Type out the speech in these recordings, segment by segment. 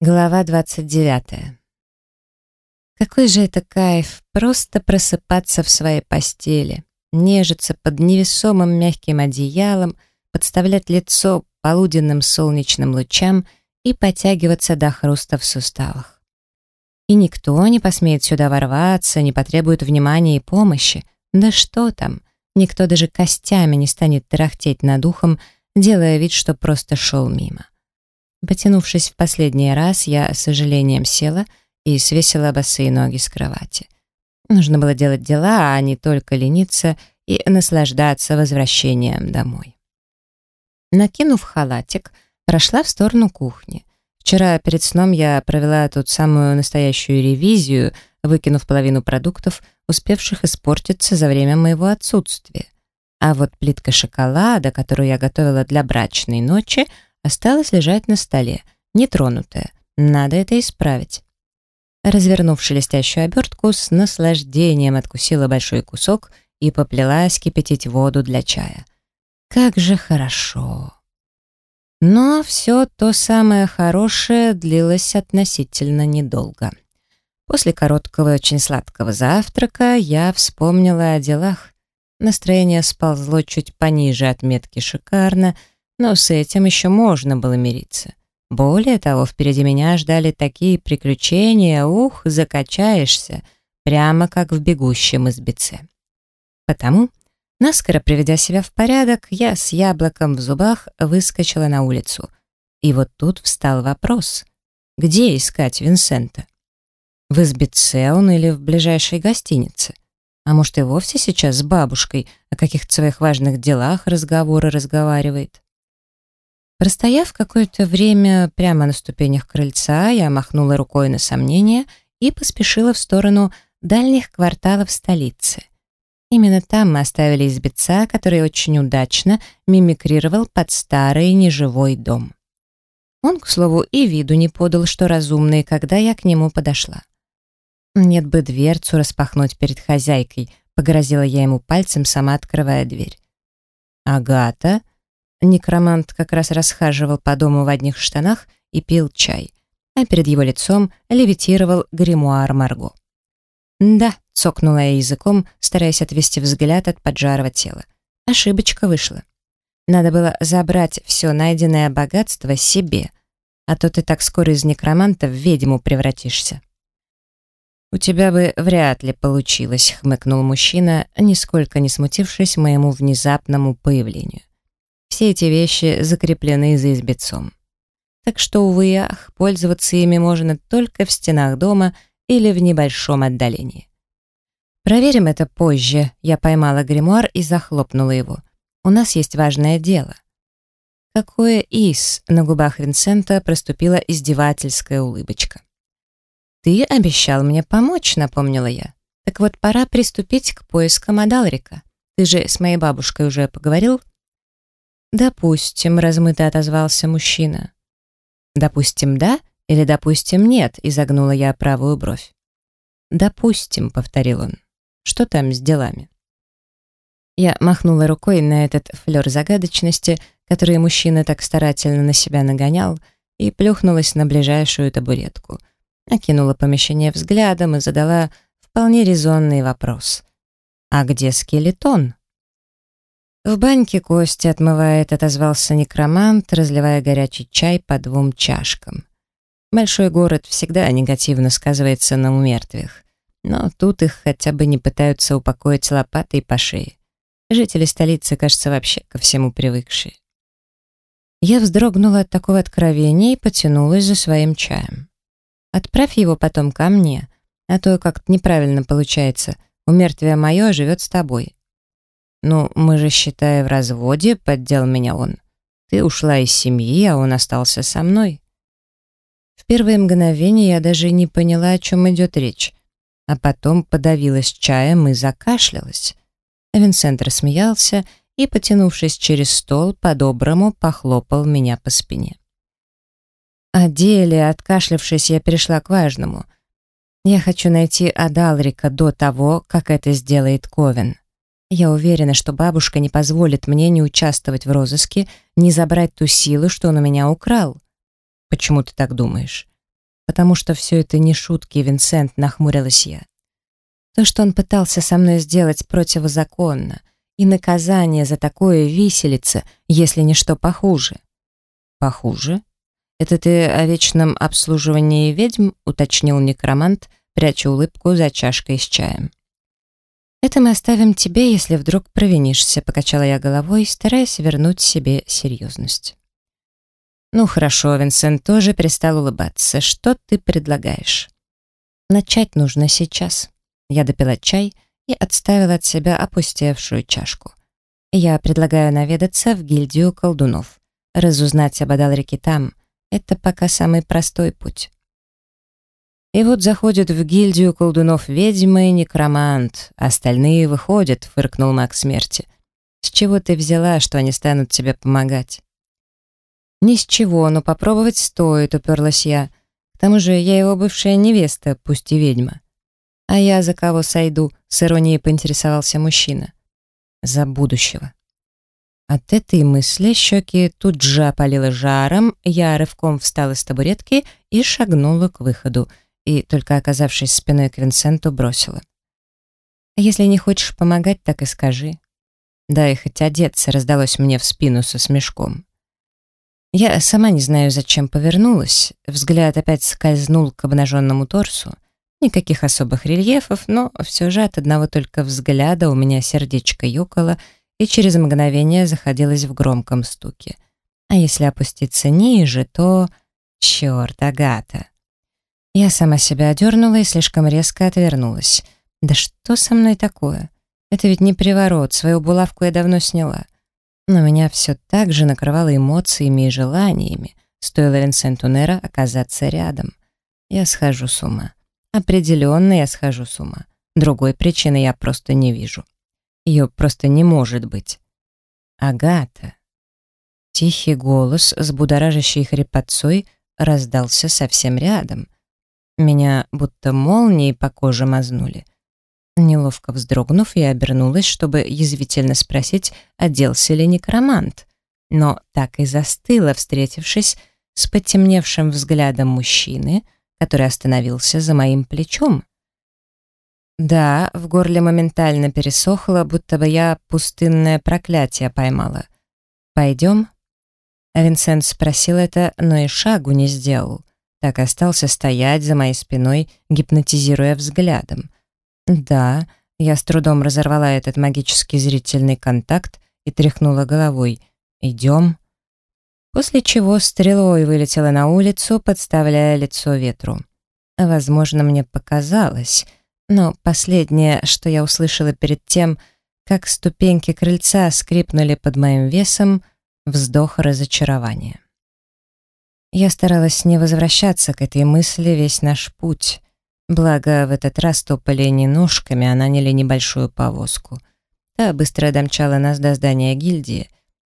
Глава 29. Какой же это кайф просто просыпаться в своей постели, нежиться под невесомым мягким одеялом, подставлять лицо полуденным солнечным лучам и потягиваться до хруста в суставах. И никто не посмеет сюда ворваться, не потребует внимания и помощи. Да что там, никто даже костями не станет тарахтеть над ухом, делая вид, что просто шел мимо. Потянувшись в последний раз, я с сожалением села и свесила босые ноги с кровати. Нужно было делать дела, а не только лениться и наслаждаться возвращением домой. Накинув халатик, прошла в сторону кухни. Вчера перед сном я провела тут самую настоящую ревизию, выкинув половину продуктов, успевших испортиться за время моего отсутствия. А вот плитка шоколада, которую я готовила для брачной ночи, осталась лежать на столе, нетронутая. Надо это исправить. Развернув шелестящую обертку, с наслаждением откусила большой кусок и поплелась кипятить воду для чая. Как же хорошо! Но все то самое хорошее длилось относительно недолго. После короткого и очень сладкого завтрака я вспомнила о делах. Настроение сползло чуть пониже отметки «шикарно», но с этим еще можно было мириться. Более того, впереди меня ждали такие приключения, ух, закачаешься, прямо как в бегущем избеце. Потому, наскоро приведя себя в порядок, я с яблоком в зубах выскочила на улицу. И вот тут встал вопрос, где искать Винсента? В избеце он или в ближайшей гостинице? А может и вовсе сейчас с бабушкой о каких-то своих важных делах разговоры разговаривает? Простояв какое-то время прямо на ступенях крыльца, я махнула рукой на сомнение и поспешила в сторону дальних кварталов столицы. Именно там мы оставили избеца, который очень удачно мимикрировал под старый неживой дом. Он, к слову, и виду не подал, что разумный, когда я к нему подошла. «Нет бы дверцу распахнуть перед хозяйкой», — погрозила я ему пальцем, сама открывая дверь. «Агата?» Некромант как раз расхаживал по дому в одних штанах и пил чай, а перед его лицом левитировал гримуар Марго. «Да», — цокнула я языком, стараясь отвести взгляд от поджарого тела. Ошибочка вышла. Надо было забрать все найденное богатство себе, а то ты так скоро из некроманта в ведьму превратишься. «У тебя бы вряд ли получилось», — хмыкнул мужчина, нисколько не смутившись моему внезапному появлению. Все эти вещи закреплены за избецом. Так что, увы ах, пользоваться ими можно только в стенах дома или в небольшом отдалении. Проверим это позже. Я поймала гримуар и захлопнула его. У нас есть важное дело. Какое из? На губах Винсента проступила издевательская улыбочка. «Ты обещал мне помочь», — напомнила я. «Так вот, пора приступить к поискам Адалрика. Ты же с моей бабушкой уже поговорил?» «Допустим», — размыто отозвался мужчина. «Допустим, да или допустим, нет?» — изогнула я правую бровь. «Допустим», — повторил он. «Что там с делами?» Я махнула рукой на этот флер загадочности, который мужчина так старательно на себя нагонял, и плюхнулась на ближайшую табуретку. Окинула помещение взглядом и задала вполне резонный вопрос. «А где скелетон?» «В баньке кости отмывает», — отозвался некромант, разливая горячий чай по двум чашкам. Большой город всегда негативно сказывается на умертвых, но тут их хотя бы не пытаются упокоить лопатой по шее. Жители столицы, кажется, вообще ко всему привыкшие. Я вздрогнула от такого откровения и потянулась за своим чаем. «Отправь его потом ко мне, а то как-то неправильно получается. Умертвие мое живет с тобой. «Ну, мы же, считай, в разводе», — поддел меня он. «Ты ушла из семьи, а он остался со мной». В первые мгновения я даже не поняла, о чем идет речь, а потом подавилась чаем и закашлялась. Винсент рассмеялся и, потянувшись через стол, по-доброму похлопал меня по спине. О деле, откашлявшись, я перешла к важному. Я хочу найти Адалрика до того, как это сделает Ковен. Я уверена, что бабушка не позволит мне не участвовать в розыске, не забрать ту силу, что он у меня украл. Почему ты так думаешь? потому что все это не шутки, Винсент, нахмурилась я. То, что он пытался со мной сделать противозаконно, и наказание за такое виселица, если не что похуже. Похуже? Это ты о вечном обслуживании ведьм, уточнил некромант, пряча улыбку за чашкой с чаем. «Это мы оставим тебе, если вдруг провинишься», — покачала я головой, стараясь вернуть себе серьезность. «Ну хорошо», — Винсент тоже перестал улыбаться. «Что ты предлагаешь?» «Начать нужно сейчас». Я допила чай и отставила от себя опустевшую чашку. «Я предлагаю наведаться в гильдию колдунов. Разузнать об Адалрике там. Это пока самый простой путь». И вот заходит в гильдию колдунов ведьма и некромант. Остальные выходят, фыркнул маг смерти. С чего ты взяла, что они станут тебе помогать? «Ни с чего, но попробовать стоит», — уперлась я. «К тому же я его бывшая невеста, пусть и ведьма». «А я за кого сойду?» — с иронией поинтересовался мужчина. «За будущего». От этой мысли щеки тут же опалило жаром, я рывком встала с табуретки и шагнула к выходу, и, только оказавшись спиной к Винсенту, бросила. «Если не хочешь помогать, так и скажи». «Да и хоть одеться», — раздалось мне в спину со смешком. Я сама не знаю, зачем повернулась. Взгляд опять скользнул к обнаженному торсу. Никаких особых рельефов, но все же от одного только взгляда у меня сердечко ёкало и через мгновение заходилось в громком стуке. А если опуститься ниже, то... Черт, Агата! Я сама себя одернула и слишком резко отвернулась. Да что со мной такое? Это ведь не приворот, свою булавку я давно сняла. Но меня все так же накрывало эмоциями и желаниями, стоило Винсенту Нера оказаться рядом. Я схожу с ума. Определенно я схожу с ума. Другой причины я просто не вижу. Ее просто не может быть. Агата. Тихий голос с будоражащей хрипотцой раздался совсем рядом. Меня будто молнией по коже мазнули — Неловко вздрогнув, я обернулась, чтобы язвительно спросить, оделся ли некромант. Но так и застыла, встретившись с потемневшим взглядом мужчины, который остановился за моим плечом. Да, в горле моментально пересохло, будто бы я пустынное проклятие поймала. «Пойдем?» Винсент спросил это, но и шагу не сделал. Так остался стоять за моей спиной, гипнотизируя взглядом. «Да», я с трудом разорвала этот магический зрительный контакт и тряхнула головой. «Идем». После чего стрелой вылетела на улицу, подставляя лицо ветру. Возможно, мне показалось, но последнее, что я услышала перед тем, как ступеньки крыльца скрипнули под моим весом, вздох разочарования. Я старалась не возвращаться к этой мысли весь наш путь. Благо, в этот раз топали не ножками, а наняли небольшую повозку. Та быстро домчала нас до здания гильдии.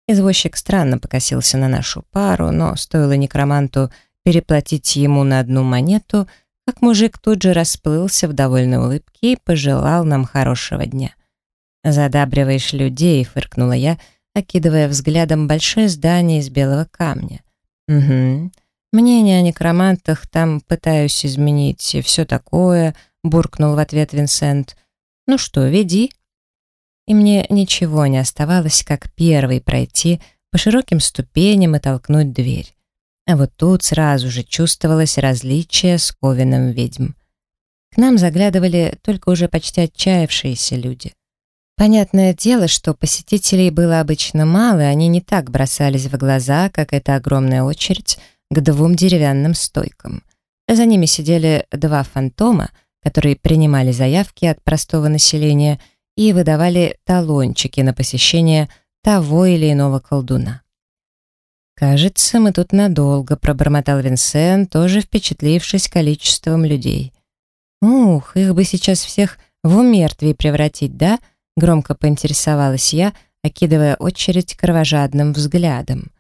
Извозчик странно покосился на нашу пару, но стоило некроманту переплатить ему на одну монету, как мужик тут же расплылся в довольной улыбке и пожелал нам хорошего дня. «Задабриваешь людей», — фыркнула я, окидывая взглядом большое здание из белого камня. «Угу, Мнение о некромантах там пытаюсь изменить все такое, буркнул в ответ Винсент. Ну что, веди. И мне ничего не оставалось, как первый пройти по широким ступеням и толкнуть дверь. А вот тут сразу же чувствовалось различие с Ковином ведьм. К нам заглядывали только уже почти отчаявшиеся люди. Понятное дело, что посетителей было обычно мало, и они не так бросались в глаза, как эта огромная очередь — к двум деревянным стойкам. За ними сидели два фантома, которые принимали заявки от простого населения и выдавали талончики на посещение того или иного колдуна. «Кажется, мы тут надолго», — пробормотал Винсент, тоже впечатлившись количеством людей. «Ух, их бы сейчас всех в умертвие превратить, да?» — громко поинтересовалась я, окидывая очередь кровожадным взглядом.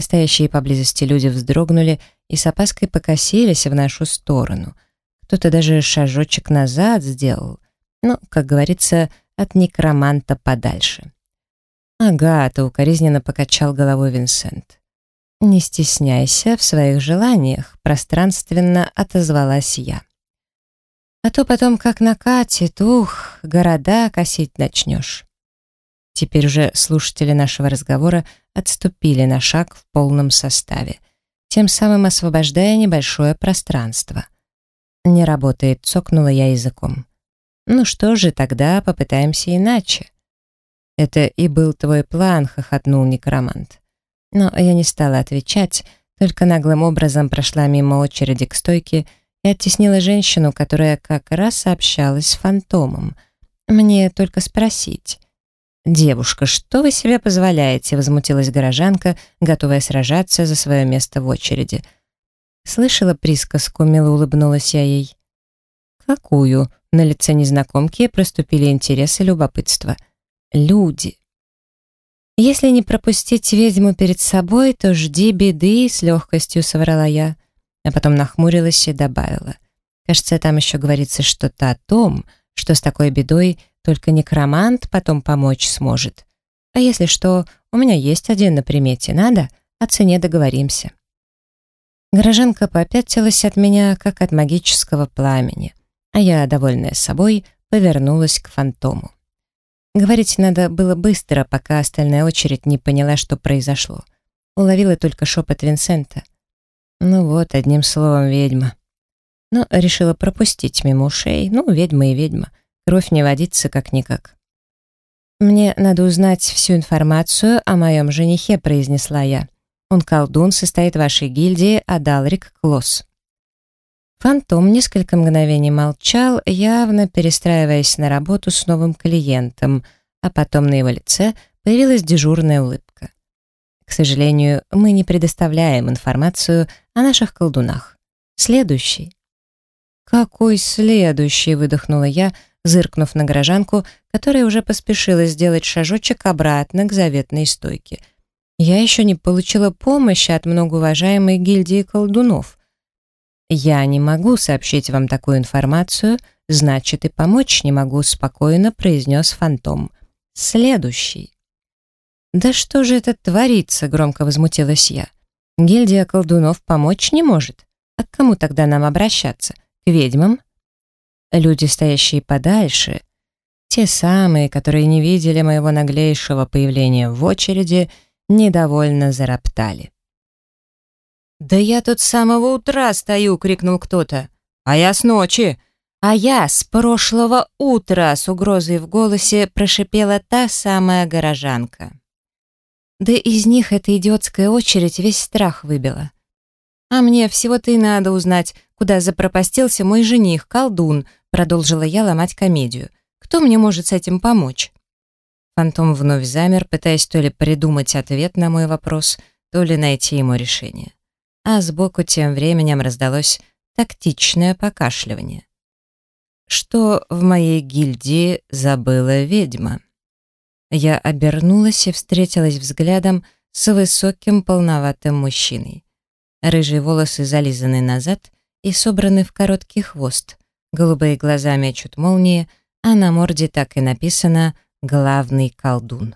Стоящие поблизости люди вздрогнули и с опаской покосились в нашу сторону. Кто-то даже шажочек назад сделал. Ну, как говорится, от некроманта подальше. «Агата», — укоризненно покачал головой Винсент. «Не стесняйся в своих желаниях», — пространственно отозвалась я. «А то потом как накатит, ух, города косить начнешь». Теперь уже слушатели нашего разговора отступили на шаг в полном составе, тем самым освобождая небольшое пространство. «Не работает», — цокнула я языком. «Ну что же, тогда попытаемся иначе». «Это и был твой план», — хохотнул некромант. Но я не стала отвечать, только наглым образом прошла мимо очереди к стойке и оттеснила женщину, которая как раз общалась с фантомом. Мне только спросить. «Девушка, что вы себе позволяете?» — возмутилась горожанка, готовая сражаться за свое место в очереди. Слышала присказку, мило улыбнулась я ей. «Какую?» — на лице незнакомки проступили интерес и любопытство. «Люди». «Если не пропустить ведьму перед собой, то жди беды», — с легкостью соврала я, а потом нахмурилась и добавила. «Кажется, там еще говорится что-то о том, что с такой бедой только некромант потом помочь сможет. А если что, у меня есть один на примете, надо? О цене договоримся. Горожанка попятилась от меня, как от магического пламени, а я, довольная собой, повернулась к фантому. Говорить надо было быстро, пока остальная очередь не поняла, что произошло. Уловила только шепот Винсента. Ну вот, одним словом, ведьма. Но решила пропустить мимо ушей. Ну, ведьма и ведьма. Кровь не водится как-никак. «Мне надо узнать всю информацию о моем женихе», — произнесла я. «Он колдун, состоит в вашей гильдии, а Далрик — Клосс». Фантом несколько мгновений молчал, явно перестраиваясь на работу с новым клиентом, а потом на его лице появилась дежурная улыбка. К сожалению, мы не предоставляем информацию о наших колдунах. Следующий. «Какой следующий?» — выдохнула я, зыркнув на горожанку, которая уже поспешила сделать шажочек обратно к заветной стойке. «Я еще не получила помощи от многоуважаемой гильдии колдунов. Я не могу сообщить вам такую информацию, значит и помочь не могу», спокойно произнес фантом. «Следующий». «Да что же это творится?» — громко возмутилась я. «Гильдия колдунов помочь не может. А к кому тогда нам обращаться? К ведьмам?» Люди, стоящие подальше, те самые, которые не видели моего наглейшего появления в очереди, недовольно зароптали. «Да я тут с самого утра стою!» — крикнул кто-то. «А я с ночи!» «А я с прошлого утра!» — с угрозой в голосе прошипела та самая горожанка. Да из них эта идиотская очередь весь страх выбила. «А мне всего-то и надо узнать, куда запропастился мой жених, колдун», Продолжила я ломать комедию. Кто мне может с этим помочь? Фантом вновь замер, пытаясь то ли придумать ответ на мой вопрос, то ли найти ему решение. А сбоку тем временем раздалось тактичное покашливание. Что в моей гильдии забыла ведьма? Я обернулась и встретилась взглядом с высоким полноватым мужчиной. Рыжие волосы зализаны назад и собраны в короткий хвост, Голубые глаза мечут молнии, а на морде так и написано «Главный колдун».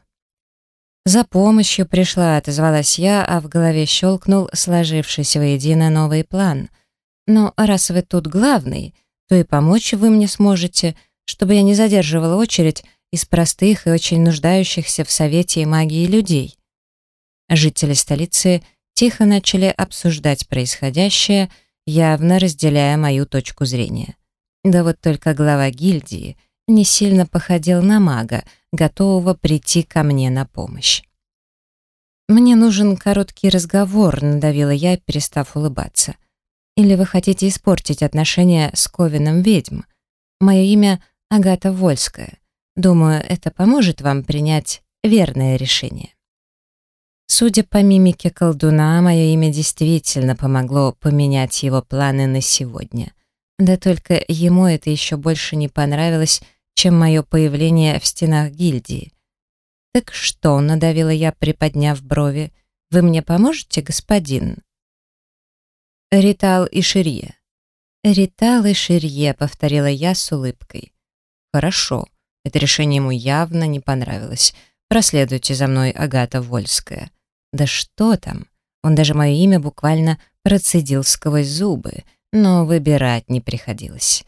«За помощью пришла», — отозвалась я, а в голове щелкнул сложившийся воедино новый план. «Но раз вы тут главный, то и помочь вы мне сможете, чтобы я не задерживала очередь из простых и очень нуждающихся в совете и магии людей». Жители столицы тихо начали обсуждать происходящее, явно разделяя мою точку зрения. Да вот только глава гильдии не сильно походил на мага, готового прийти ко мне на помощь. «Мне нужен короткий разговор», — надавила я, перестав улыбаться. «Или вы хотите испортить отношения с Ковином ведьм? Мое имя Агата Вольская. Думаю, это поможет вам принять верное решение». Судя по мимике колдуна, мое имя действительно помогло поменять его планы на сегодня — да только ему это еще больше не понравилось, чем мое появление в стенах гильдии. «Так что?» — надавила я, приподняв брови. «Вы мне поможете, господин?» «Ритал и Ширье». «Ритал и Ширье», — повторила я с улыбкой. «Хорошо. Это решение ему явно не понравилось. Проследуйте за мной, Агата Вольская». «Да что там? Он даже мое имя буквально процедил сквозь зубы, но выбирать не приходилось.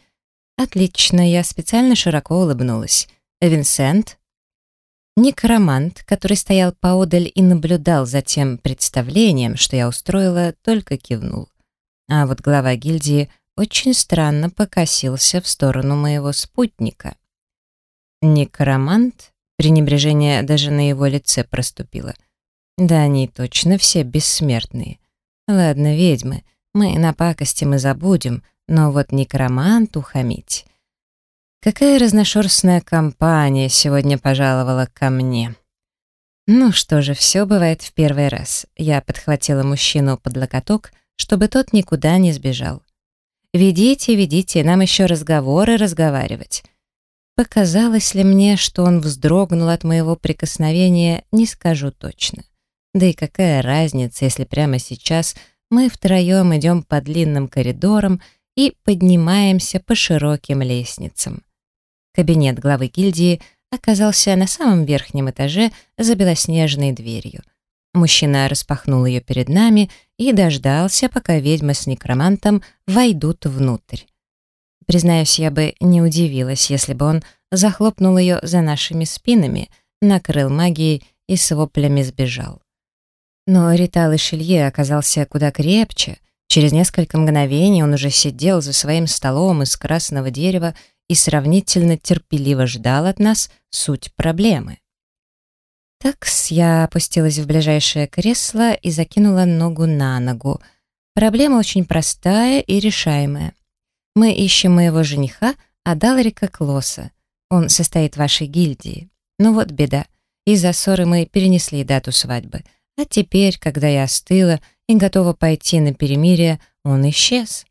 Отлично, я специально широко улыбнулась. Винсент? Некромант, который стоял поодаль и наблюдал за тем представлением, что я устроила, только кивнул. А вот глава гильдии очень странно покосился в сторону моего спутника. Некромант? Пренебрежение даже на его лице проступило. Да они точно все бессмертные. Ладно, ведьмы, мы на пакости мы забудем, но вот некроманту хамить. Какая разношерстная компания сегодня пожаловала ко мне. Ну что же, все бывает в первый раз. Я подхватила мужчину под локоток, чтобы тот никуда не сбежал. «Ведите, ведите, нам еще разговоры разговаривать». Показалось ли мне, что он вздрогнул от моего прикосновения, не скажу точно. Да и какая разница, если прямо сейчас мы втроем идем по длинным коридорам и поднимаемся по широким лестницам. Кабинет главы гильдии оказался на самом верхнем этаже за белоснежной дверью. Мужчина распахнул ее перед нами и дождался, пока ведьма с некромантом войдут внутрь. Признаюсь, я бы не удивилась, если бы он захлопнул ее за нашими спинами, накрыл магией и с воплями сбежал. Но Ритал Шелье оказался куда крепче. Через несколько мгновений он уже сидел за своим столом из красного дерева и сравнительно терпеливо ждал от нас суть проблемы. Такс, я опустилась в ближайшее кресло и закинула ногу на ногу. Проблема очень простая и решаемая. Мы ищем моего жениха, Адалрика Клоса. Он состоит в вашей гильдии. Ну вот беда. Из-за ссоры мы перенесли дату свадьбы — а теперь, когда я остыла и готова пойти на перемирие, он исчез.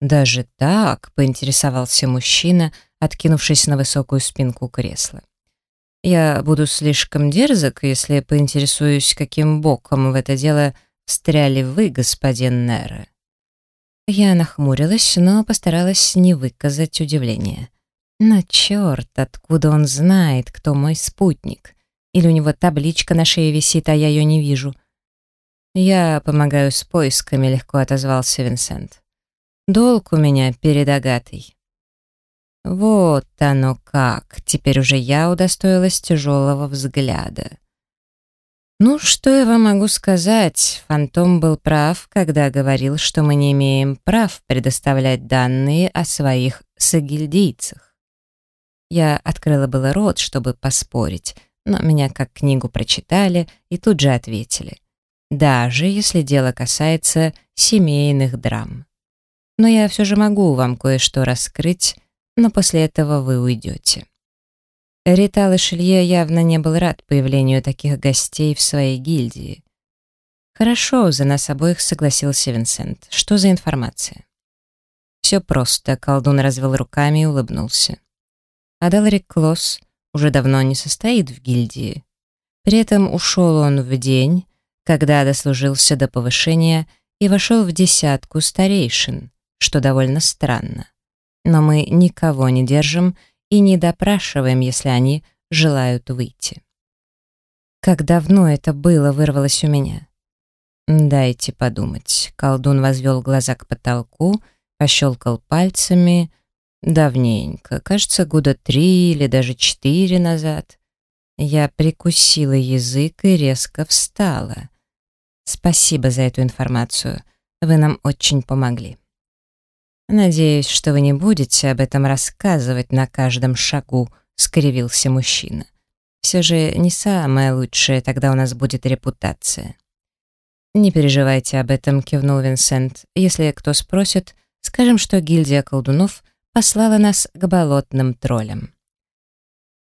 «Даже так?» — поинтересовался мужчина, откинувшись на высокую спинку кресла. «Я буду слишком дерзок, если поинтересуюсь, каким боком в это дело встряли вы, господин Нера». Я нахмурилась, но постаралась не выказать удивления. На черт, откуда он знает, кто мой спутник? Или у него табличка на шее висит, а я ее не вижу. «Я помогаю с поисками», — легко отозвался Винсент. «Долг у меня перед Агатой». Вот оно как. Теперь уже я удостоилась тяжелого взгляда. Ну, что я вам могу сказать? Фантом был прав, когда говорил, что мы не имеем прав предоставлять данные о своих сагильдийцах. Я открыла было рот, чтобы поспорить, но меня как книгу прочитали и тут же ответили. Даже если дело касается семейных драм. Но я все же могу вам кое-что раскрыть, но после этого вы уйдете. Ритал Шелье явно не был рад появлению таких гостей в своей гильдии. «Хорошо, за нас обоих согласился Винсент. Что за информация?» «Все просто», — колдун развел руками и улыбнулся. Адалрик Клосс уже давно не состоит в гильдии. При этом ушел он в день, когда дослужился до повышения и вошел в десятку старейшин, что довольно странно. Но мы никого не держим и не допрашиваем, если они желают выйти. Как давно это было, вырвалось у меня. Дайте подумать. Колдун возвел глаза к потолку, пощелкал пальцами, Давненько, кажется, года три или даже четыре назад. Я прикусила язык и резко встала. Спасибо за эту информацию. Вы нам очень помогли. Надеюсь, что вы не будете об этом рассказывать на каждом шагу, скривился мужчина. Все же не самое лучшее, тогда у нас будет репутация. Не переживайте об этом, кивнул Винсент. Если кто спросит, скажем, что гильдия колдунов послала нас к болотным троллям.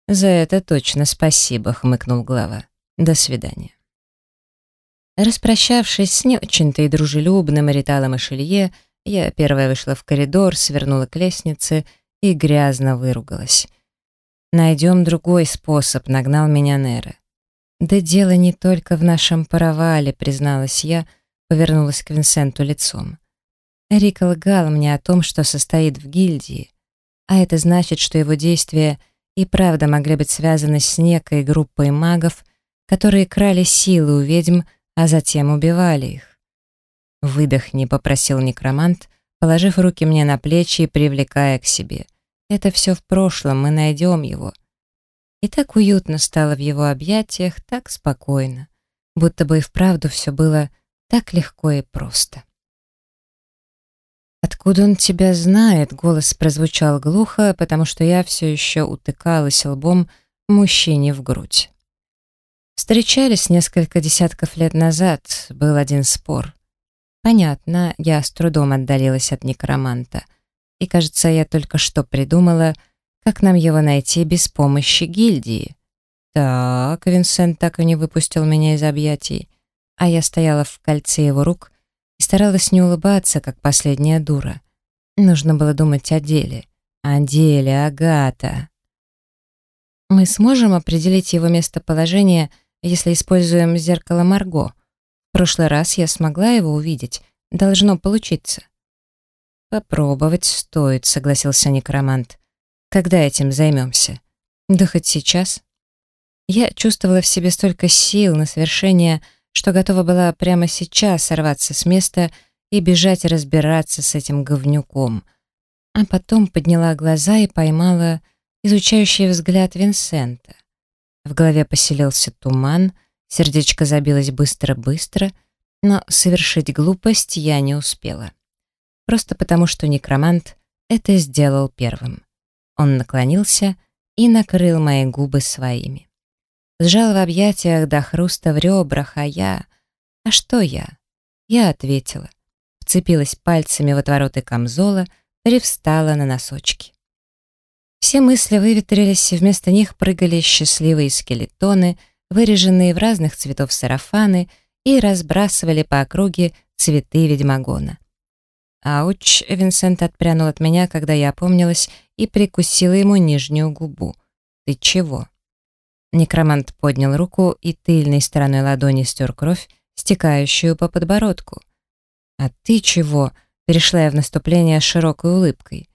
«За это точно спасибо», — хмыкнул глава. «До свидания». Распрощавшись с не очень-то и дружелюбным Риталом и Шелье, я первая вышла в коридор, свернула к лестнице и грязно выругалась. «Найдем другой способ», — нагнал меня Нера. «Да дело не только в нашем паровале», — призналась я, повернулась к Винсенту лицом. Рик лгал мне о том, что состоит в гильдии, а это значит, что его действия и правда могли быть связаны с некой группой магов, которые крали силы у ведьм а затем убивали их. «Выдохни», — попросил некромант, положив руки мне на плечи и привлекая к себе. «Это все в прошлом, мы найдем его». И так уютно стало в его объятиях, так спокойно, будто бы и вправду все было так легко и просто. «Откуда он тебя знает?» — голос прозвучал глухо, потому что я все еще утыкалась лбом мужчине в грудь. Встречались несколько десятков лет назад, был один спор. Понятно, я с трудом отдалилась от некроманта. И, кажется, я только что придумала, как нам его найти без помощи гильдии. Так, Винсент так и не выпустил меня из объятий, а я стояла в кольце его рук и старалась не улыбаться, как последняя дура. Нужно было думать о деле. О деле, Агата. Мы сможем определить его местоположение, если используем зеркало Марго. В прошлый раз я смогла его увидеть. Должно получиться. Попробовать стоит, согласился некромант. Когда этим займемся? Да хоть сейчас. Я чувствовала в себе столько сил на совершение, что готова была прямо сейчас сорваться с места и бежать разбираться с этим говнюком. А потом подняла глаза и поймала изучающий взгляд Винсента. В голове поселился туман, сердечко забилось быстро-быстро, но совершить глупость я не успела. Просто потому, что некромант это сделал первым. Он наклонился и накрыл мои губы своими. Сжал в объятиях до хруста в ребрах, а я... А что я? Я ответила. Вцепилась пальцами в отвороты камзола, привстала на носочки. Все мысли выветрились, и вместо них прыгали счастливые скелетоны, выреженные в разных цветов сарафаны, и разбрасывали по округе цветы ведьмагона. «Ауч!» — Винсент отпрянул от меня, когда я опомнилась и прикусила ему нижнюю губу. «Ты чего?» Некромант поднял руку и тыльной стороной ладони стер кровь, стекающую по подбородку. «А ты чего?» — перешла я в наступление широкой улыбкой.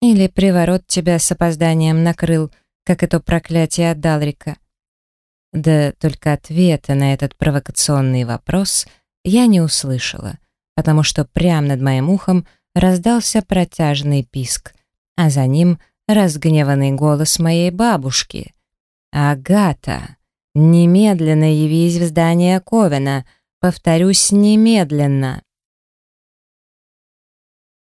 Или приворот тебя с опозданием накрыл, как это проклятие от Далрика? Да только ответа на этот провокационный вопрос я не услышала, потому что прямо над моим ухом раздался протяжный писк, а за ним разгневанный голос моей бабушки. «Агата, немедленно явись в здание Ковена, повторюсь, немедленно!»